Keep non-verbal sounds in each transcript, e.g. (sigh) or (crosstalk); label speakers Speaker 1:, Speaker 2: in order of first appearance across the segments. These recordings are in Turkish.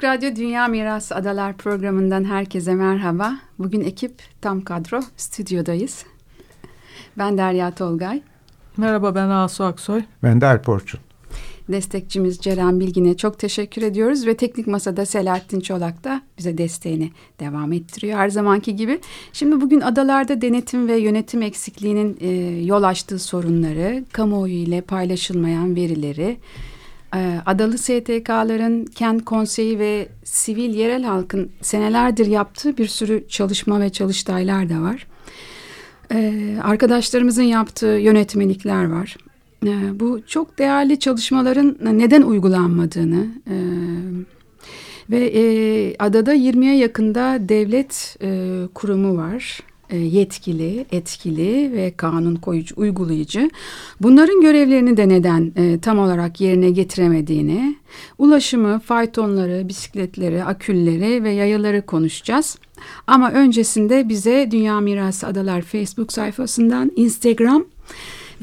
Speaker 1: Açık Radyo Dünya Mirası Adalar programından herkese merhaba. Bugün ekip tam kadro stüdyodayız. Ben Derya Tolgay.
Speaker 2: Merhaba ben Asu Aksoy.
Speaker 3: Ben de Alp Orçun.
Speaker 1: Destekçimiz Ceren Bilgin'e çok teşekkür ediyoruz ve teknik masada Selahattin Çolak da bize desteğini devam ettiriyor her zamanki gibi. Şimdi bugün adalarda denetim ve yönetim eksikliğinin e, yol açtığı sorunları, kamuoyu ile paylaşılmayan verileri, adalı STK'ların, kent konseyi ve sivil yerel halkın senelerdir yaptığı bir sürü çalışma ve çalıştaylar da var. E, arkadaşlarımızın yaptığı yönetmelikler var. E, bu çok değerli çalışmaların neden uygulanmadığını e, ve e, adada 20'ye yakında devlet e, kurumu var yetkili, etkili ve kanun koyucu, uygulayıcı. Bunların görevlerini de neden e, tam olarak yerine getiremediğini, ulaşımı, faytonları, bisikletleri, akülleri ve yayaları konuşacağız. Ama öncesinde bize Dünya Mirası Adalar Facebook sayfasından, Instagram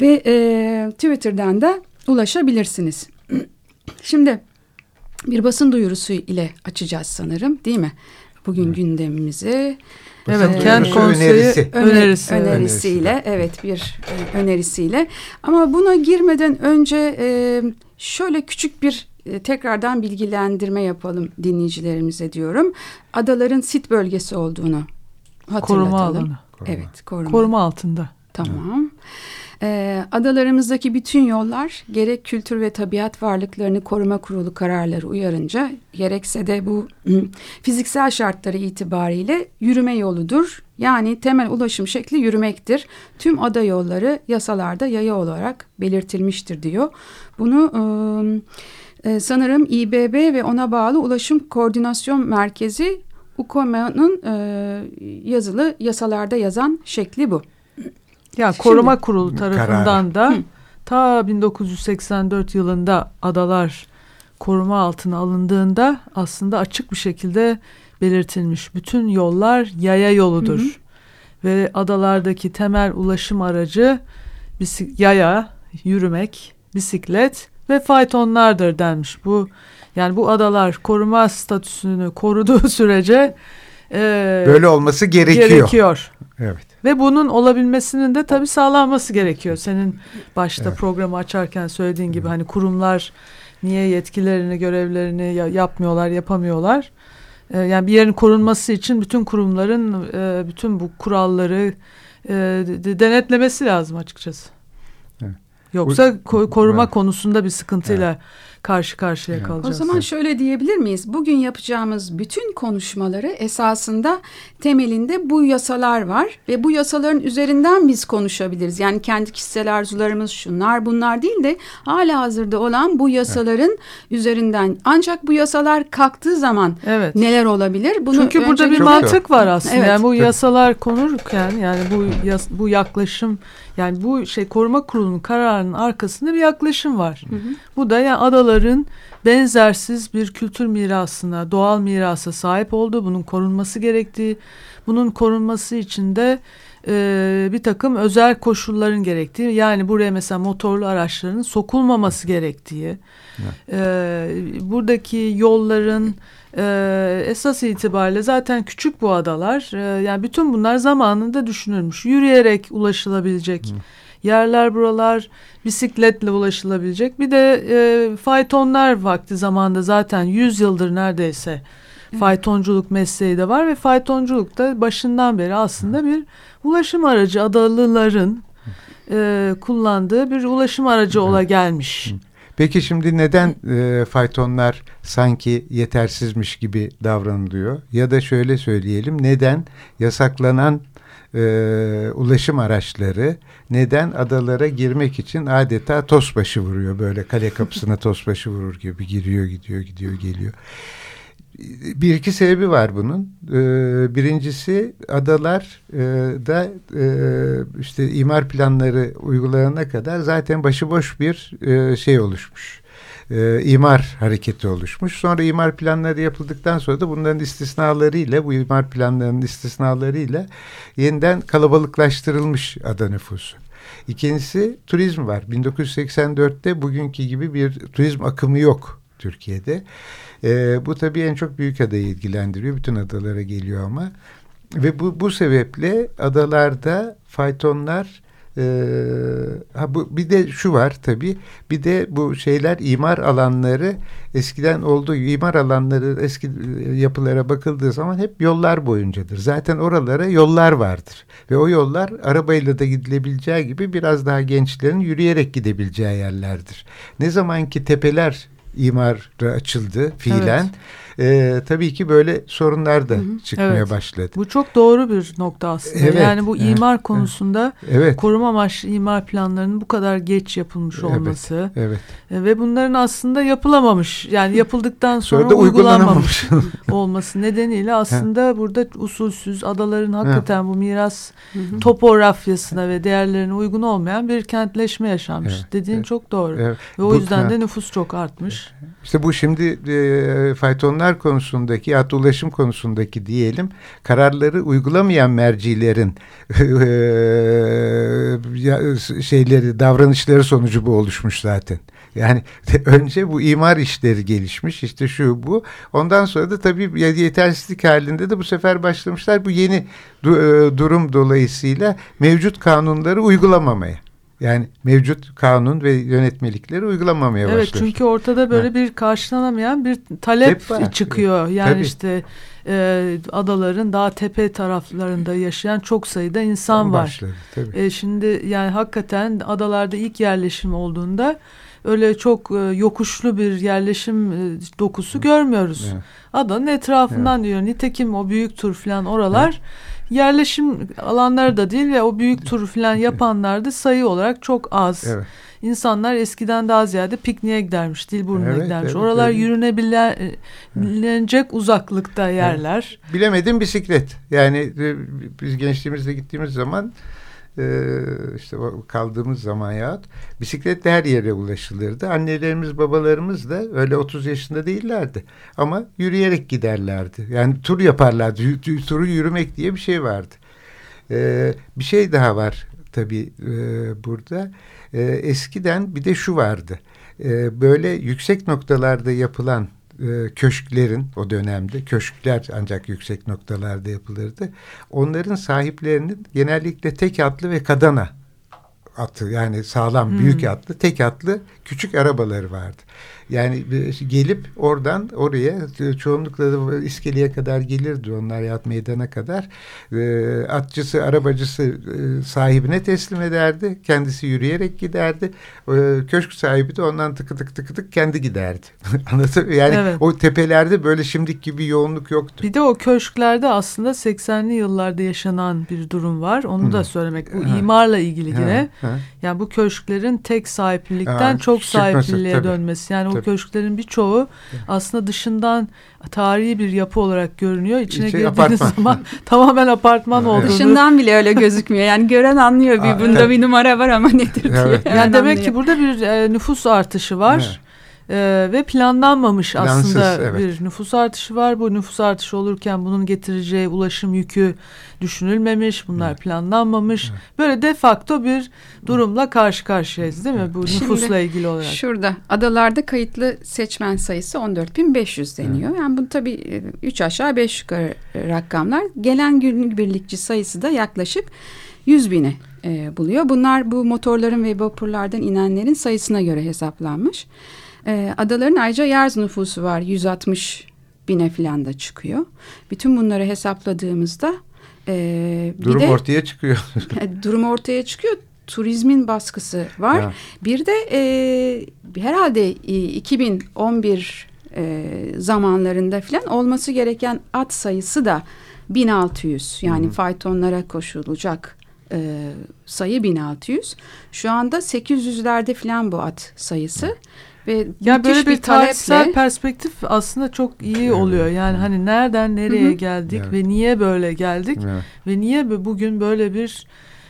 Speaker 1: ve e, Twitter'dan da ulaşabilirsiniz. (clears throat) Şimdi bir basın duyurusu ile açacağız sanırım değil mi? Bugün gündemimizi.
Speaker 2: Evet, ee, kent konseyi önerisi.
Speaker 1: önerisi. önerisiyle, evet bir e, önerisiyle. Ama buna girmeden önce e, şöyle küçük bir e, tekrardan bilgilendirme yapalım dinleyicilerimize diyorum. Adaların sit bölgesi olduğunu hatırlatalım.
Speaker 2: Koruma alanı.
Speaker 1: Evet, koruma.
Speaker 2: Koruma altında.
Speaker 1: Tamam. Evet. E, adalarımızdaki bütün yollar gerek kültür ve tabiat varlıklarını koruma kurulu kararları uyarınca gerekse de bu (clears throat) fiziksel şartları itibariyle yürüme yoludur. Yani temel ulaşım şekli yürümektir. Tüm ada yolları yasalarda yaya olarak belirtilmiştir diyor. Bunu e, sanırım İBB ve ona bağlı Ulaşım Koordinasyon Merkezi UKOMA'nın e, yazılı yasalarda yazan şekli bu.
Speaker 2: Ya koruma Şimdi, kurulu tarafından da Hı. ta 1984 yılında adalar koruma altına alındığında aslında açık bir şekilde belirtilmiş. Bütün yollar yaya yoludur. Hı hı. Ve adalardaki temel ulaşım aracı yaya, yürümek, bisiklet ve faytonlardır denmiş. Bu yani bu adalar koruma statüsünü koruduğu (laughs) sürece
Speaker 3: e, böyle olması gerekiyor.
Speaker 2: Gerekiyor.
Speaker 3: Evet.
Speaker 2: Ve bunun olabilmesinin de tabii sağlanması gerekiyor. Senin başta evet. programı açarken söylediğin gibi hani kurumlar niye yetkilerini, görevlerini yapmıyorlar, yapamıyorlar. Ee, yani bir yerin korunması için bütün kurumların e, bütün bu kuralları e, denetlemesi lazım açıkçası. Evet. Yoksa koruma evet. konusunda bir sıkıntıyla evet karşı karşıya evet. kalacağız.
Speaker 1: O zaman şöyle diyebilir miyiz? Bugün yapacağımız bütün konuşmaları esasında temelinde bu yasalar var ve bu yasaların üzerinden biz konuşabiliriz. Yani kendi kişisel arzularımız şunlar bunlar değil de hala hazırda olan bu yasaların evet. üzerinden. Ancak bu yasalar kalktığı zaman evet. neler olabilir?
Speaker 2: Bunu Çünkü burada bir mantık var aslında. Evet. Yani bu yasalar konurken yani bu yas bu yaklaşım yani bu şey koruma kurulunun kararının arkasında bir yaklaşım var. Hı hı. Bu da yani adaların benzersiz bir kültür mirasına, doğal mirasa sahip olduğu, bunun korunması gerektiği, bunun korunması için de e, bir takım özel koşulların gerektiği, yani buraya mesela motorlu araçların sokulmaması gerektiği, evet. e, buradaki yolların e, esas itibariyle zaten küçük bu adalar, e, yani bütün bunlar zamanında düşünülmüş, yürüyerek ulaşılabilecek. Evet yerler buralar bisikletle ulaşılabilecek. Bir de e, faytonlar vakti zamanda zaten 100 yıldır neredeyse faytonculuk mesleği de var ve faytonculuk da başından beri aslında bir ulaşım aracı adalıların e, kullandığı bir ulaşım aracı ola gelmiş.
Speaker 3: Peki şimdi neden e, faytonlar sanki yetersizmiş gibi davranılıyor? Ya da şöyle söyleyelim neden yasaklanan e, ulaşım araçları neden adalara girmek için adeta tosbaşı vuruyor böyle kale kapısına (laughs) tosbaşı vurur gibi giriyor gidiyor gidiyor geliyor. Bir iki sebebi var bunun. Ee, birincisi adalar e, da e, işte imar planları uygulanana kadar zaten başıboş bir e, şey oluşmuş. E, imar hareketi oluşmuş. Sonra imar planları yapıldıktan sonra da bunların istisnalarıyla bu imar planlarının istisnalarıyla yeniden kalabalıklaştırılmış ada nüfusu. İkincisi turizm var. 1984'te bugünkü gibi bir turizm akımı yok Türkiye'de. E, bu tabii en çok büyük adayı ilgilendiriyor. Bütün adalara geliyor ama. Ve bu, bu sebeple adalarda faytonlar ee, ha bu bir de şu var tabii. Bir de bu şeyler imar alanları eskiden olduğu imar alanları eski e, yapılara bakıldığı zaman hep yollar boyuncadır. Zaten oralara yollar vardır. Ve o yollar arabayla da gidilebileceği gibi biraz daha gençlerin yürüyerek gidebileceği yerlerdir. Ne zaman ki tepeler imara açıldı fiilen. Evet e, tabii ki böyle sorunlar da hı hı. çıkmaya evet. başladı.
Speaker 2: Bu çok doğru bir nokta aslında. Evet. Yani bu imar evet. konusunda evet. koruma amaçlı imar planlarının bu kadar geç yapılmış olması evet. Evet. ve bunların aslında yapılamamış yani yapıldıktan sonra, sonra da uygulanmamış (laughs) olması nedeniyle aslında burada usulsüz adaların hakikaten hı. bu miras hı hı. topografyasına ve değerlerine uygun olmayan bir kentleşme yaşanmış. Evet. Dediğin evet. çok doğru. Evet. Ve o bu, yüzden de nüfus çok artmış.
Speaker 3: İşte bu şimdi e, faytonlar konusundaki ya ulaşım konusundaki diyelim kararları uygulamayan mercilerin şeyleri davranışları sonucu bu oluşmuş zaten. Yani (laughs) önce bu imar işleri gelişmiş işte şu bu. Ondan sonra da tabii yetersizlik halinde de bu sefer başlamışlar bu yeni e, durum dolayısıyla mevcut kanunları uygulamamaya. Yani mevcut kanun ve yönetmelikleri uygulamamaya evet,
Speaker 2: başlıyor. Evet çünkü ortada böyle ha. bir karşılanamayan bir talep çıkıyor. Yani Tabii. işte e, adaların daha tepe taraflarında yaşayan çok sayıda insan Tam var. Başladı, tabii. E, şimdi yani hakikaten adalarda ilk yerleşim olduğunda öyle çok e, yokuşlu bir yerleşim e, dokusu görmüyoruz. Evet. Adanın etrafından evet. diyor. Nitekim o büyük tur falan oralar evet yerleşim alanları da değil ve o büyük tur falan yapanlar da sayı olarak çok az. Evet. İnsanlar eskiden daha ziyade pikniğe gidermiş, Dilburnu'na evet, gidermiş. Evet, Oralar evet. yürünebilecek evet. uzaklıkta yerler.
Speaker 3: Evet. Bilemedim bisiklet. Yani e, biz gençliğimizde gittiğimiz zaman işte kaldığımız zaman ya bisikletle her yere ulaşılırdı. Annelerimiz babalarımız da öyle 30 yaşında değillerdi. Ama yürüyerek giderlerdi. Yani tur yaparlardı. Turu yürümek diye bir şey vardı. E, bir şey daha var tabii e, burada. eskiden bir de şu vardı. böyle yüksek noktalarda yapılan e, köşklerin o dönemde köşkler ancak yüksek noktalarda yapılırdı. Onların sahiplerinin genellikle tek atlı ve kadana atı yani sağlam hmm. büyük atlı tek atlı küçük arabaları vardı. Yani gelip oradan oraya çoğunlukla da iskeleye kadar gelirdi onlar yat meydana kadar. E, atçısı, arabacısı e, sahibine teslim ederdi. Kendisi yürüyerek giderdi. E, köşk sahibi de ondan tıkı tık tıkı tık kendi giderdi. (laughs) Anlatabiliyor Yani evet. o tepelerde böyle şimdiki gibi yoğunluk yoktu.
Speaker 2: Bir de o köşklerde aslında 80'li yıllarda yaşanan bir durum var. Onu Hı. da söylemek. Bu ha. imarla ilgili yine. Ha. Ha. Yani bu köşklerin tek sahiplilikten ha. çok sahipliliğe dönmesi. Yani Tabii. o köşklerin birçoğu aslında dışından tarihi bir yapı olarak görünüyor. İçine İçi girdiğiniz apartman. zaman (laughs) tamamen apartman evet. olduğunu.
Speaker 1: Dışından bile öyle gözükmüyor. Yani gören anlıyor bir bunda bir numara var ama nedir diye. Evet.
Speaker 2: Yani demek anlıyor. ki burada bir e, nüfus artışı var. Evet. Ee, ve planlanmamış Plansız, aslında evet. bir nüfus artışı var. Bu nüfus artışı olurken bunun getireceği ulaşım yükü düşünülmemiş, bunlar evet. planlanmamış. Evet. Böyle de facto bir durumla karşı karşıyayız değil mi bu nüfusla Şimdi, ilgili olarak?
Speaker 1: Şurada adalarda kayıtlı seçmen sayısı 14.500 deniyor. Evet. Yani bu tabii 3 e, aşağı 5 yukarı rakamlar. Gelen günübirlikçi sayısı da yaklaşık 100 bini e, buluyor. Bunlar bu motorların ve vapurlardan inenlerin sayısına göre hesaplanmış. E, adaların ayrıca yerz nüfusu var 160 bine falan da çıkıyor. Bütün bunları hesapladığımızda
Speaker 3: e, durum de, ortaya çıkıyor. (laughs)
Speaker 1: durum ortaya çıkıyor. Turizmin baskısı var. Ya. Bir de e, herhalde 2011 e, zamanlarında falan olması gereken at sayısı da 1600. Yani -hı. faytonlara koşulacak e, sayı 1600. Şu anda 800'lerde falan bu at sayısı.
Speaker 2: Ve ya böyle bir, bir tarihsel perspektif aslında çok iyi oluyor. Yani hani nereden nereye Hı -hı. geldik evet. ve niye böyle geldik evet. ve niye bugün böyle bir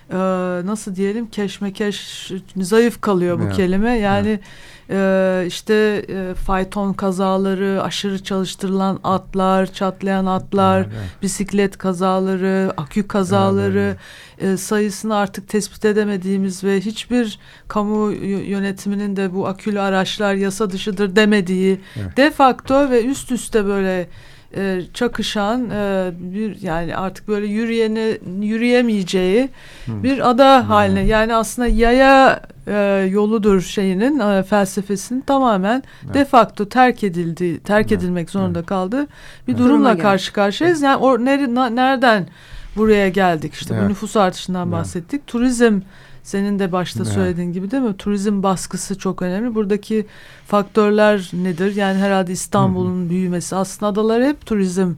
Speaker 2: e, nasıl diyelim keşmekeş zayıf kalıyor bu evet. kelime. Yani evet e, işte e, fayton kazaları, aşırı çalıştırılan atlar, çatlayan atlar, evet, bisiklet kazaları, akü kazaları evet, E, sayısını artık tespit edemediğimiz ve hiçbir kamu yönetiminin de bu akülü araçlar yasa dışıdır demediği evet. de facto ve üst üste böyle e, çakışan e, bir yani artık böyle yürüyeni yürüyemeyeceği Hı. bir ada Hı. haline yani aslında yaya e, yoludur şeyinin e, felsefesinin tamamen evet. de facto terk edildi terk evet. edilmek zorunda evet. kaldı bir evet. durumla karşı karşıyayız yani o nere, nereden buraya geldik işte evet. bu nüfus artışından evet. bahsettik turizm senin de başta evet. söylediğin gibi değil mi? Turizm baskısı çok önemli. Buradaki faktörler nedir? Yani herhalde İstanbul'un büyümesi. Aslında adalar hep turizm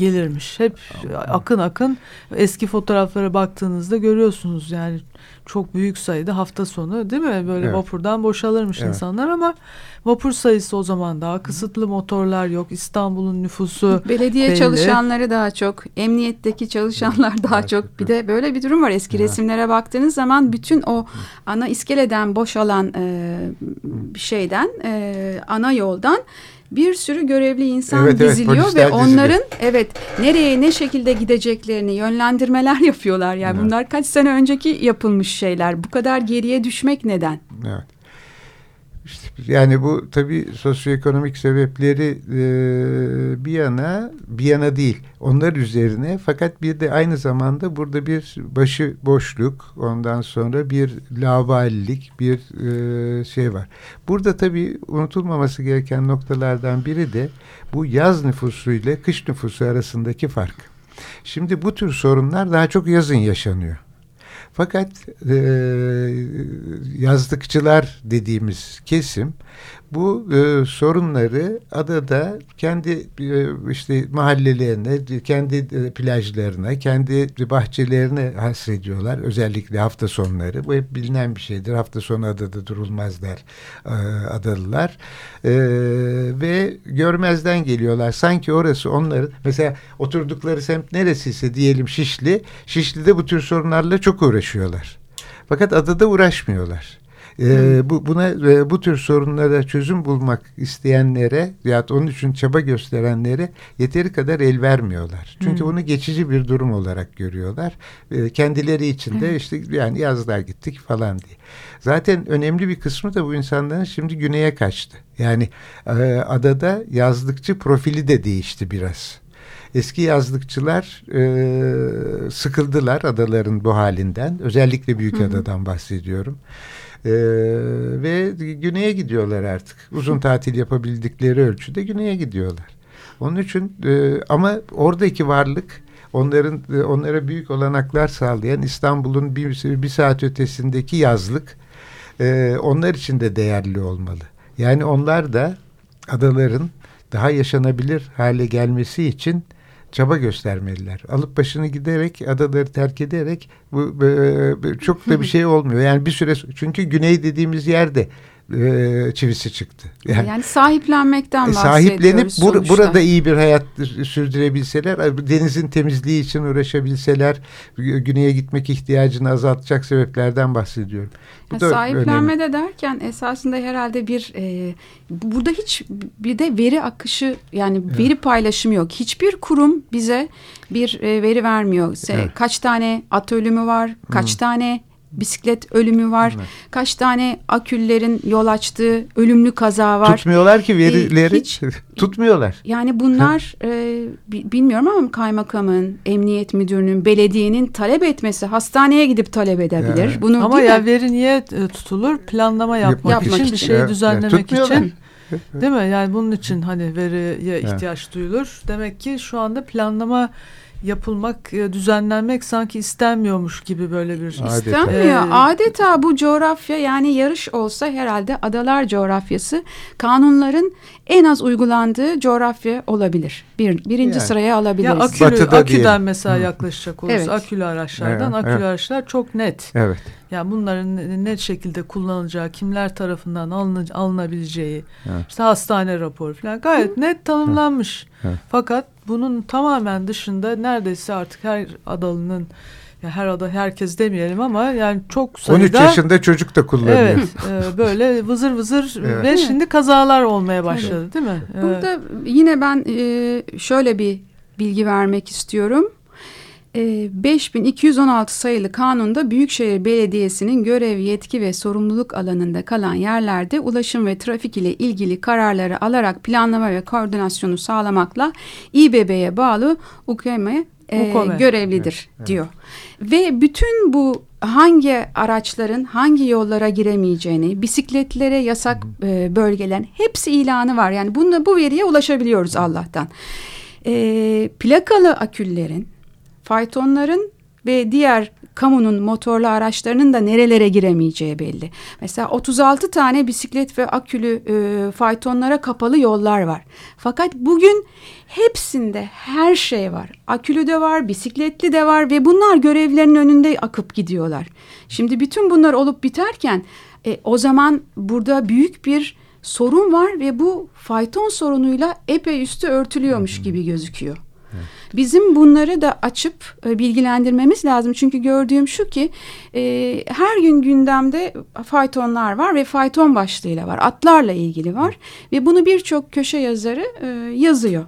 Speaker 2: gelirmiş. Hep akın akın eski fotoğraflara baktığınızda görüyorsunuz yani çok büyük sayıda hafta sonu değil mi? Böyle evet. vapurdan boşalırmış evet. insanlar ama vapur sayısı o zaman daha kısıtlı motorlar yok. İstanbul'un nüfusu
Speaker 1: Belediye belli. çalışanları daha çok, emniyetteki çalışanlar daha çok. Bir de böyle bir durum var. Eski evet. resimlere baktığınız zaman bütün o ana iskeleden boşalan e, şeyden, e, ana yoldan bir sürü görevli insan evet, diziliyor evet, ve onların diziliyor. evet nereye ne şekilde gideceklerini yönlendirmeler (laughs) yapıyorlar. Yani evet. bunlar kaç sene önceki yapılmış şeyler. Bu kadar geriye düşmek neden?
Speaker 3: Evet. Yani bu tabii sosyoekonomik sebepleri e, bir yana bir yana değil. Onlar üzerine fakat bir de aynı zamanda burada bir başı boşluk ondan sonra bir lavallik bir e, şey var. Burada tabii unutulmaması gereken noktalardan biri de bu yaz nüfusu ile kış nüfusu arasındaki fark. Şimdi bu tür sorunlar daha çok yazın yaşanıyor. Fakat e, yazlıkçılar dediğimiz kesim bu e, sorunları adada kendi e, işte mahallelerine, kendi e, plajlarına, kendi bahçelerine hasrediyorlar. Özellikle hafta sonları. Bu hep bilinen bir şeydir. Hafta sonu adada durulmazlar e, adalılar. E, ve görmezden geliyorlar. Sanki orası onların mesela oturdukları semt neresiyse diyelim Şişli. Şişli'de bu tür sorunlarla çok uğraşıyorlar. Fakat adada uğraşmıyorlar. E, bu buna e, bu tür sorunlara çözüm bulmak isteyenlere ya onun için çaba gösterenlere yeteri kadar el vermiyorlar. Çünkü hmm. bunu geçici bir durum olarak görüyorlar. E, kendileri için de işte yani yazlar gittik falan diye. Zaten önemli bir kısmı da bu insanların şimdi güneye kaçtı. Yani e, adada yazlıkçı profili de değişti biraz. Eski yazlıkçılar e, sıkıldılar adaların bu halinden. Özellikle Büyükada'dan bahsediyorum. E, ve güneye gidiyorlar artık. Uzun (laughs) tatil yapabildikleri ölçüde güneye gidiyorlar. Onun için e, ama oradaki varlık onların e, onlara büyük olanaklar sağlayan İstanbul'un bir, bir saat ötesindeki yazlık e, onlar için de değerli olmalı. Yani onlar da adaların daha yaşanabilir hale gelmesi için çaba göstermeliler. Alıp başını giderek adaları terk ederek bu e, çok da bir şey olmuyor. Yani bir süre çünkü güney dediğimiz yerde e, çivisi çıktı.
Speaker 1: Yani, yani sahiplenmekten e, Sahiplenip bur
Speaker 3: burada iyi bir hayat sürdürebilseler, denizin temizliği için uğraşabilseler, güneye gitmek ihtiyacını azaltacak sebeplerden bahsediyorum.
Speaker 1: Bu yani da sahiplenmede önemli. derken esasında herhalde bir e, burada hiç bir de veri akışı yani evet. veri paylaşımı yok. Hiçbir kurum bize bir e, veri vermiyor. Evet. Kaç tane at ölümü var, kaç hmm. tane bisiklet ölümü var. Evet. Kaç tane aküllerin yol açtığı ölümlü kaza var.
Speaker 3: Tutmuyorlar ki verileri. Ee, hiç, (laughs) tutmuyorlar.
Speaker 1: Yani bunlar (laughs) e, bilmiyorum ama kaymakamın, emniyet müdürünün, belediyenin talep etmesi hastaneye gidip talep edebilir. Evet.
Speaker 2: Bunu ama ya mi? veri niye e, tutulur? Planlama yapmak, yapmak için, için, bir şeyi (laughs) evet. düzenlemek evet. için. Değil mi? Yani bunun için hani veriye ihtiyaç evet. duyulur. Demek ki şu anda planlama yapılmak, e, düzenlenmek sanki istenmiyormuş gibi böyle bir
Speaker 1: İstenmiyor. Ee, Adeta bu coğrafya yani yarış olsa herhalde adalar coğrafyası kanunların en az uygulandığı coğrafya olabilir. Bir, birinci yani. sıraya alabiliriz.
Speaker 2: Ya akülü, Batı'da aküden diyelim. mesela Hı. yaklaşacak olursa evet. akülü araçlardan evet, akülü evet. araçlar çok net.
Speaker 3: Evet.
Speaker 2: Yani bunların ne şekilde kullanılacağı, kimler tarafından alın, alınabileceği, evet. işte hastane raporu falan gayet net tanımlanmış. Evet. Fakat bunun tamamen dışında neredeyse artık her adalının ya her ada herkes demeyelim ama yani çok sayıda
Speaker 3: 13 yaşında çocuk da kullanıyor.
Speaker 2: Evet, e, böyle vızır vızır (laughs) evet. ve şimdi kazalar olmaya başladı evet. değil mi?
Speaker 1: Burada yine ben e, şöyle bir bilgi vermek istiyorum. 5216 e, sayılı kanunda Büyükşehir Belediyesi'nin görev, yetki ve sorumluluk alanında kalan yerlerde ulaşım ve trafik ile ilgili kararları alarak planlama ve koordinasyonu sağlamakla İBB'ye bağlı UKM e, görevlidir evet, diyor. Evet. Ve bütün bu hangi araçların hangi yollara giremeyeceğini, bisikletlere yasak e, bölgelerin hepsi ilanı var. Yani bununla bu veriye ulaşabiliyoruz Allah'tan. E, plakalı aküllerin faytonların ve diğer kamunun motorlu araçlarının da nerelere giremeyeceği belli. Mesela 36 tane bisiklet ve akülü e, faytonlara kapalı yollar var. Fakat bugün hepsinde her şey var. Akülü de var, bisikletli de var ve bunlar görevlerinin önünde akıp gidiyorlar. Şimdi bütün bunlar olup biterken e, o zaman burada büyük bir sorun var ve bu fayton sorunuyla epey üstü örtülüyormuş gibi gözüküyor. Bizim bunları da açıp e, bilgilendirmemiz lazım. Çünkü gördüğüm şu ki e, her gün gündemde faytonlar var ve fayton başlığıyla var. Atlarla ilgili var ve bunu birçok köşe yazarı e, yazıyor.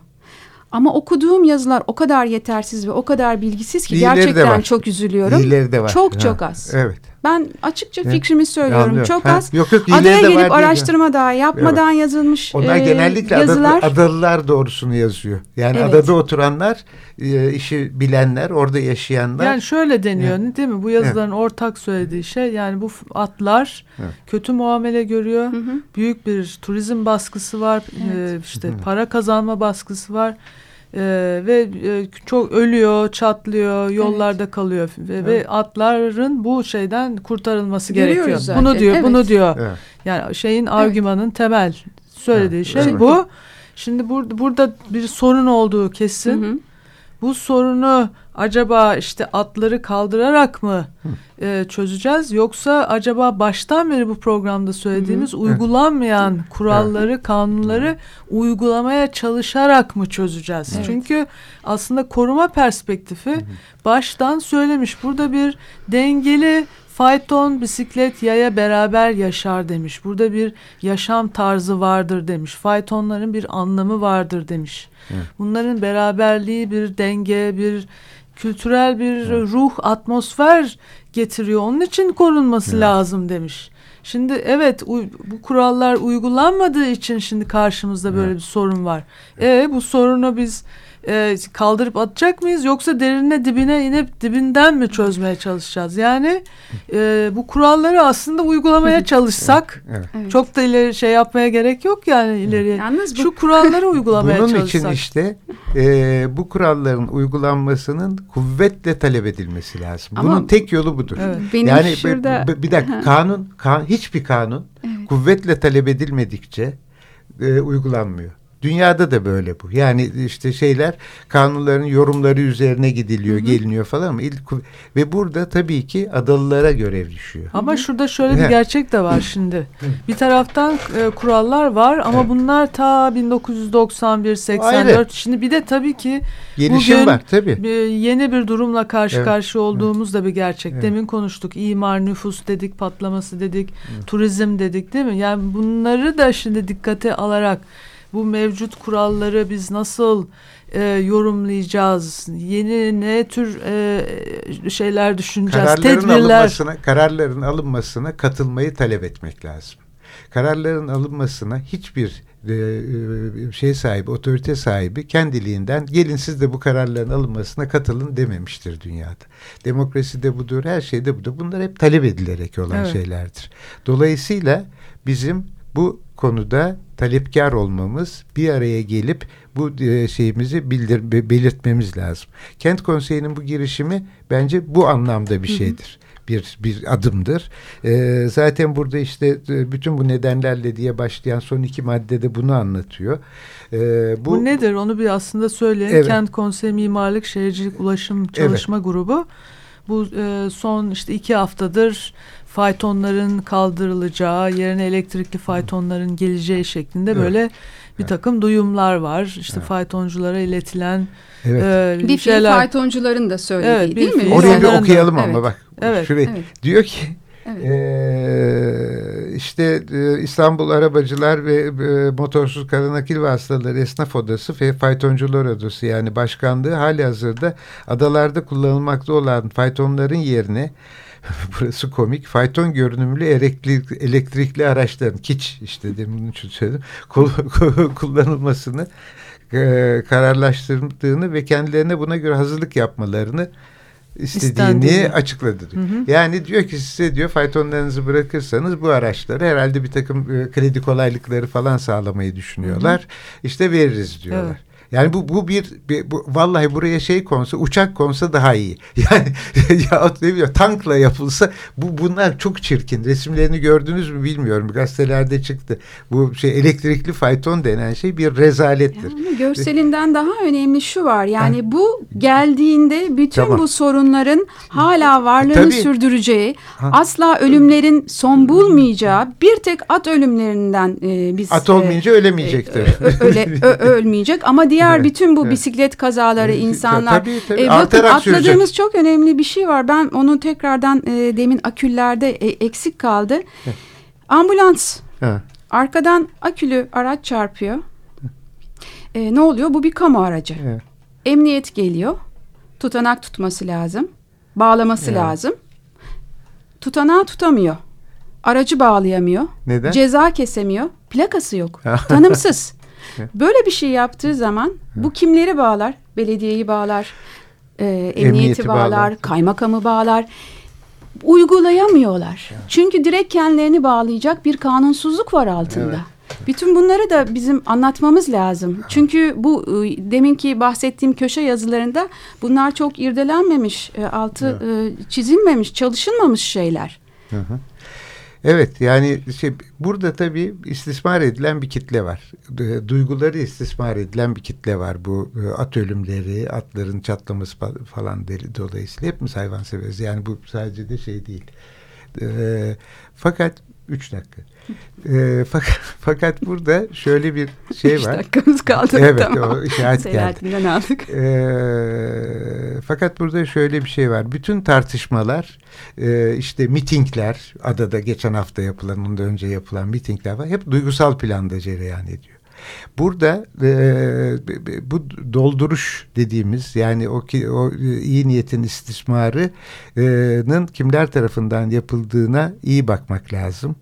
Speaker 1: Ama okuduğum yazılar o kadar yetersiz ve o kadar bilgisiz ki İyileri gerçekten çok üzülüyorum.
Speaker 3: İyileri de var.
Speaker 1: Çok ha, çok az.
Speaker 3: Evet.
Speaker 1: Ben açıkça fikrimi söylüyorum. Anlıyorum. Çok ha, az. Yok, yok, Adaya gelip araştırma daha yapmadan evet. yazılmış
Speaker 3: Onlar
Speaker 1: e,
Speaker 3: genellikle yazılar. Adalı, adalılar doğrusunu yazıyor. Yani evet. adada oturanlar, e, işi bilenler, orada yaşayanlar.
Speaker 2: Yani şöyle deniyor evet. değil mi? Bu yazıların evet. ortak söylediği şey yani bu atlar evet. kötü muamele görüyor. Hı hı. Büyük bir turizm baskısı var. Evet. E, işte hı hı. para kazanma baskısı var. Ee, ve e, çok ölüyor, çatlıyor, yollarda evet. kalıyor ve, evet. ve atların bu şeyden kurtarılması Görüyoruz gerekiyor. Zaten. Bunu diyor, evet. bunu diyor. Evet. Yani şeyin evet. argümanın temel söylediği evet. şey evet. bu. Şimdi bur burada bir sorun olduğu kesin. Hı hı. Bu sorunu acaba işte atları kaldırarak mı e, çözeceğiz yoksa acaba baştan beri bu programda söylediğimiz Hı -hı. uygulanmayan evet. kuralları, kanunları evet. uygulamaya çalışarak mı çözeceğiz? Evet. Çünkü aslında koruma perspektifi Hı -hı. baştan söylemiş. Burada bir dengeli fayton, bisiklet, yaya beraber yaşar demiş. Burada bir yaşam tarzı vardır demiş. Faytonların bir anlamı vardır demiş. Evet. Bunların beraberliği bir denge, bir kültürel bir evet. ruh, atmosfer getiriyor. Onun için korunması evet. lazım demiş. Şimdi evet bu kurallar uygulanmadığı için şimdi karşımızda böyle evet. bir sorun var. E bu sorunu biz e, kaldırıp atacak mıyız yoksa derine dibine inip dibinden mi çözmeye çalışacağız? Yani e, bu kuralları aslında uygulamaya (laughs) çalışsak evet, evet. çok da ileri şey yapmaya gerek yok yani ileriye. Yalnız bu... Şu kuralları uygulamaya
Speaker 3: Bunun
Speaker 2: çalışsak.
Speaker 3: Bunun için işte e, bu kuralların uygulanmasının kuvvetle talep edilmesi lazım. Ama, Bunun tek yolu budur. Evet.
Speaker 1: Benim yani şurada...
Speaker 3: bir dakika kanun, kan, hiçbir kanun evet. kuvvetle talep edilmedikçe e, uygulanmıyor. Dünyada da böyle bu. Yani işte şeyler kanunların yorumları üzerine gidiliyor, Hı -hı. geliniyor falan ama ilk ve burada tabii ki adalılara görev düşüyor.
Speaker 2: Ama Hı -hı. şurada şöyle bir gerçek de var şimdi. bir taraftan e, kurallar var ama evet. bunlar ta 1991 84 Ayrı. şimdi bir de tabii ki
Speaker 3: Gelişim bugün var tabii.
Speaker 2: Bir, yeni bir durumla karşı evet. karşıya olduğumuz evet. da bir gerçek. Evet. Demin konuştuk. imar, nüfus dedik, patlaması dedik, evet. turizm dedik değil mi? Yani bunları da şimdi dikkate alarak bu mevcut kuralları biz nasıl e, yorumlayacağız? Yeni ne tür e, şeyler düşüneceğiz?
Speaker 3: Kararların Tedbirler. Alınmasına, kararların alınmasına katılmayı talep etmek lazım. Kararların alınmasına hiçbir e, e, şey sahibi, otorite sahibi kendiliğinden gelin siz de bu kararların alınmasına katılın dememiştir dünyada. Demokrasi de budur, her şey de budur. Bunlar hep talep edilerek olan evet. şeylerdir. Dolayısıyla bizim bu konuda talepkar olmamız, bir araya gelip bu e, şeyimizi bildir, belirtmemiz lazım. Kent Konseyi'nin bu girişimi bence bu anlamda bir şeydir. bir bir adımdır. E, zaten burada işte e, bütün bu nedenlerle diye başlayan son iki maddede bunu anlatıyor.
Speaker 2: E, bu, bu nedir? Onu bir aslında söyleyelim. Evet. Kent Konseyi Mimarlık Şehircilik Ulaşım Çalışma evet. Grubu. Bu e, son işte iki haftadır faytonların kaldırılacağı, yerine elektrikli faytonların geleceği şeklinde evet. böyle bir takım duyumlar var. İşte evet. faytonculara iletilen
Speaker 1: evet. e, bir şeyler. faytoncuların da söylediği evet, değil mi?
Speaker 3: Orayı bir okuyalım da. ama evet. bak. Evet. Şurayı. Evet. Diyor ki Evet. Ee, işte e, İstanbul Arabacılar ve e, Motorsuz Karı Nakil Vasıtaları Esnaf Odası ve Faytoncular Odası yani başkanlığı hali hazırda adalarda kullanılmakta olan faytonların yerine (laughs) burası komik. Fayton görünümlü elektrikli, elektrikli araçların kiç işte demin için söyledim (laughs) kullanılmasını e, kararlaştırdığını ve kendilerine buna göre hazırlık yapmalarını istediğini İstendiğini. açıkladı. Hı hı. Yani diyor ki size diyor faytonlarınızı bırakırsanız bu araçları herhalde bir takım e, kredi kolaylıkları falan sağlamayı düşünüyorlar. Hı hı. İşte veririz diyorlar. Evet. Yani bu bu bir, bir bu, vallahi buraya şey konsa uçak konsa daha iyi. (laughs) Yani ya ne bileyim tankla yapılsa bu bunlar çok çirkin. Resimlerini gördünüz mü bilmiyorum. Gazetelerde çıktı. Bu şey elektrikli fayton denen şey bir rezalettir.
Speaker 1: Yani görselinden daha önemli şu var. Yani ha. bu geldiğinde bütün tamam. bu sorunların hala varlığını Tabii. sürdüreceği, ha. asla ölümlerin son bulmayacağı bir tek at ölümlerinden e, biz
Speaker 3: at olmayınca e, ölemeyecektir.
Speaker 1: E, öyle ö, (laughs) ölmeyecek ama diğer diğer evet, bütün bu evet. bisiklet kazaları insanlar. Tabii, tabii. E, bakın atladığımız sürecek. çok önemli bir şey var. Ben onu tekrardan e, demin aküllerde e, eksik kaldı. Evet. Ambulans. Evet. Arkadan akülü araç çarpıyor. E, ne oluyor? Bu bir kamu aracı. Evet. Emniyet geliyor. Tutanak tutması lazım. Bağlaması evet. lazım. Tutanağı tutamıyor. Aracı bağlayamıyor.
Speaker 3: Neden?
Speaker 1: Ceza kesemiyor. Plakası yok. (laughs) Tanımsız. Böyle bir şey yaptığı zaman bu kimleri bağlar? Belediyeyi bağlar, e, emniyeti, emniyeti bağlar, bağlar, kaymakamı bağlar. Uygulayamıyorlar. Ya. Çünkü direkt kendilerini bağlayacak bir kanunsuzluk var altında. Evet. Bütün bunları da bizim anlatmamız lazım. Çünkü bu e, deminki bahsettiğim köşe yazılarında bunlar çok irdelenmemiş, e, altı evet. çizilmemiş, çalışılmamış şeyler. Hı hı.
Speaker 3: Evet yani şey, burada tabii istismar edilen bir kitle var. Duyguları istismar edilen bir kitle var. Bu e, at ölümleri, atların çatlaması falan dolayısıyla hepimiz hayvan severiz. Yani bu sadece de şey değil. E, fakat üç dakika. E, fakat, (laughs) fakat burada şöyle bir şey var.
Speaker 1: dakikamız kaldı.
Speaker 3: Evet tamam. o işaret geldi.
Speaker 1: aldık.
Speaker 3: E, fakat burada şöyle bir şey var. Bütün tartışmalar e, işte mitingler adada geçen hafta yapılan ondan önce yapılan mitingler var. Hep duygusal planda cereyan ediyor. Burada e, bu dolduruş dediğimiz yani o, o iyi niyetin istismarının kimler tarafından yapıldığına iyi bakmak lazım.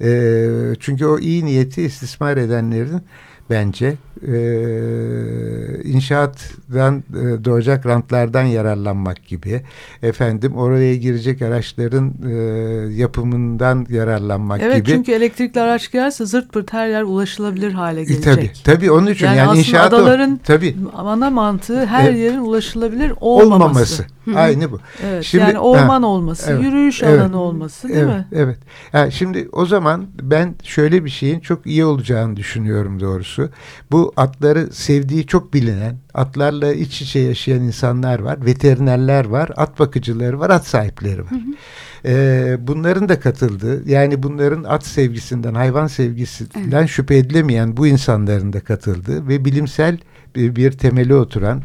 Speaker 3: E, çünkü o iyi niyeti istismar edenlerin bence e, inşaattan e, doğacak rantlardan yararlanmak gibi efendim oraya girecek araçların e, yapımından yararlanmak
Speaker 2: evet,
Speaker 3: gibi.
Speaker 2: Evet çünkü elektrikli araç girerse zırt pırt her yer ulaşılabilir hale e, gelecek.
Speaker 3: E, tabii, tabii onun için yani, yani inşaat
Speaker 2: adaların tabii. ana mantığı her e, yerin ulaşılabilir olmaması. olmaması.
Speaker 3: Aynı bu.
Speaker 2: Evet, şimdi, yani orman ha, olması, evet, yürüyüş evet, alanı olması değil
Speaker 3: evet,
Speaker 2: mi?
Speaker 3: Evet. Yani şimdi o zaman ben şöyle bir şeyin çok iyi olacağını düşünüyorum doğrusu. Bu atları sevdiği çok bilinen, atlarla iç içe yaşayan insanlar var, veterinerler var, at bakıcıları var, at sahipleri var. Hı hı. Ee, bunların da katıldığı, yani bunların at sevgisinden, hayvan sevgisinden evet. şüphe edilemeyen bu insanların da katıldığı ve bilimsel bir, bir temeli oturan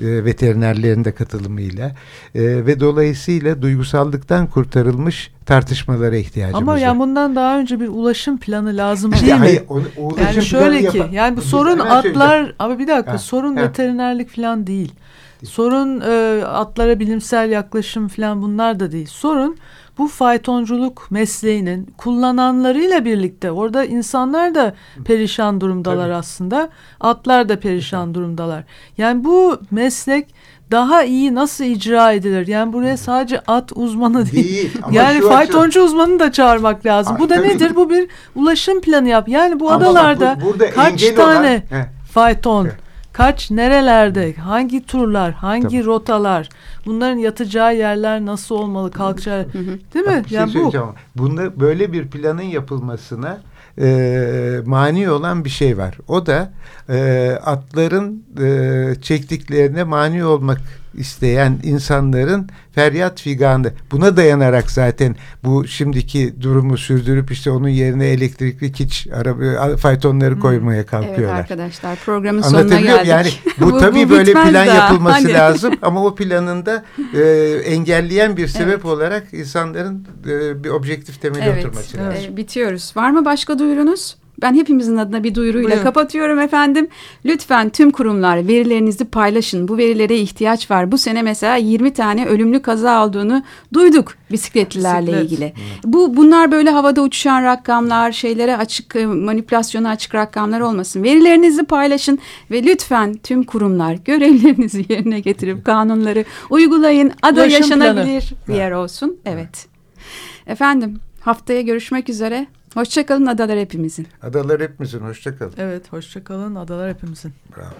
Speaker 3: e, veterinerlerin de katılımıyla e, ve dolayısıyla duygusallıktan kurtarılmış tartışmalara ihtiyacımız
Speaker 2: Ama var. Ama yani bundan daha önce bir ulaşım planı lazım değil mi? Hayır, o, o yani şöyle ki yani bu sorun atlar ama bir dakika ha, sorun ha. veterinerlik falan değil. Sorun e, atlara bilimsel yaklaşım falan bunlar da değil. Sorun bu faytonculuk mesleğinin kullananlarıyla birlikte orada insanlar da perişan durumdalar Tabii. aslında. Atlar da perişan durumdalar. Yani bu meslek daha iyi nasıl icra edilir? Yani buraya sadece at uzmanı değil. değil yani faytoncu açı... uzmanını da çağırmak lazım. Aa, bu da tabii. nedir? Bu bir ulaşım planı yap. Yani bu ama adalarda bu, kaç tane olan, fayton, evet. kaç nerelerde, hangi turlar, hangi tabii. rotalar, bunların yatacağı yerler nasıl olmalı, kalkacağı, değil mi?
Speaker 3: Bak, şey yani bu. Bunda böyle bir planın yapılmasına e, mani olan bir şey var. O da e, atların e, çektiklerine mani olmak isteyen insanların feryat figanı. Buna dayanarak zaten bu şimdiki durumu sürdürüp işte onun yerine elektrikli kiç araba faytonları koymaya kalkıyorlar. Evet
Speaker 1: arkadaşlar programın sonuna geldik.
Speaker 3: Yani (laughs) bu, bu tabii bu böyle plan daha. yapılması hani. lazım ama o planında e, engelleyen bir sebep evet. olarak insanların e, bir objektif temeli evet. oturması lazım. Evet.
Speaker 1: bitiyoruz. Var mı başka duyurunuz? Ben hepimizin adına bir duyuruyla Buyurun. kapatıyorum efendim. Lütfen tüm kurumlar verilerinizi paylaşın. Bu verilere ihtiyaç var. Bu sene mesela 20 tane ölümlü kaza olduğunu duyduk bisikletlilerle Bisiklet. ilgili. Hmm. Bu bunlar böyle havada uçuşan rakamlar, şeylere açık e, manipülasyona açık rakamlar olmasın. Verilerinizi paylaşın ve lütfen tüm kurumlar görevlerinizi (laughs) yerine getirip kanunları uygulayın. Ada Ulaşım yaşanabilir planı. bir yer olsun. Evet. Efendim haftaya görüşmek üzere. Hoşçakalın adalar hepimizin.
Speaker 3: Adalar hepimizin hoşçakalın.
Speaker 2: Evet hoşçakalın adalar hepimizin. Bravo.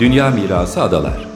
Speaker 4: Dünya Mirası Adalar